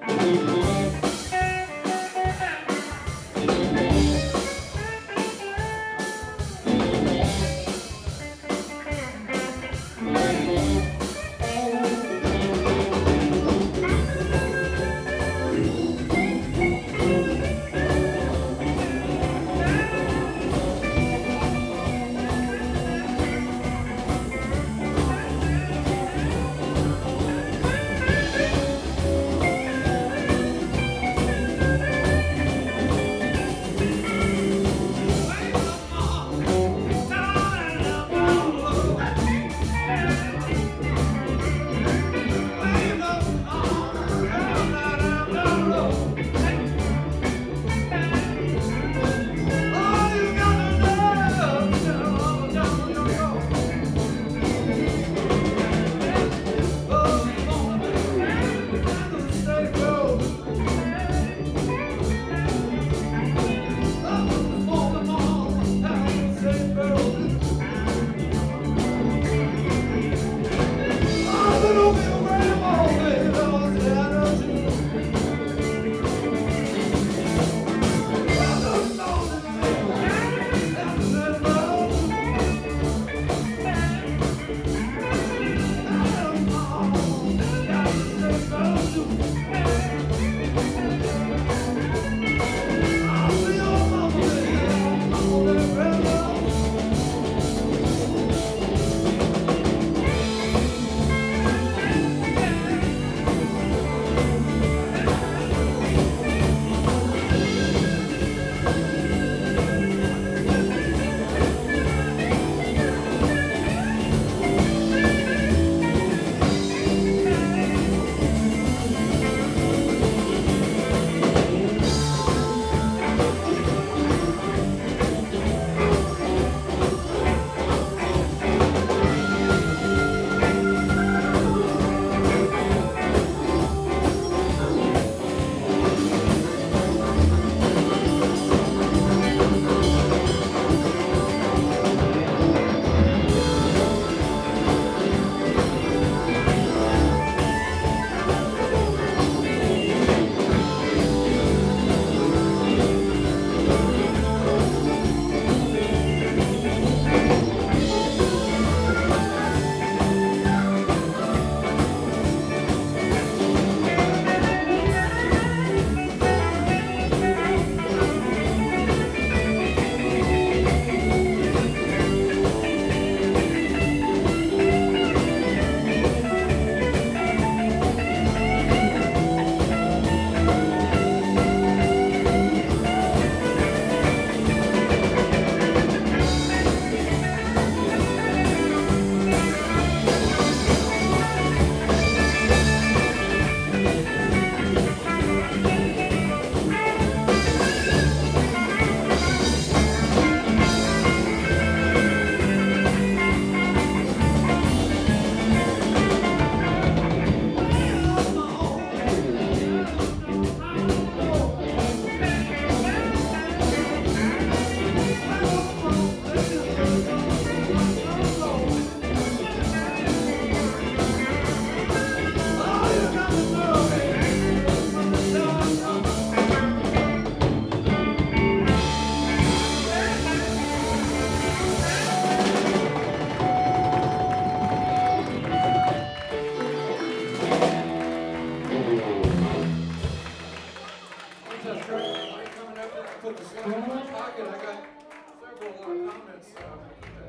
put the pocket, I got several uh, comments. uh,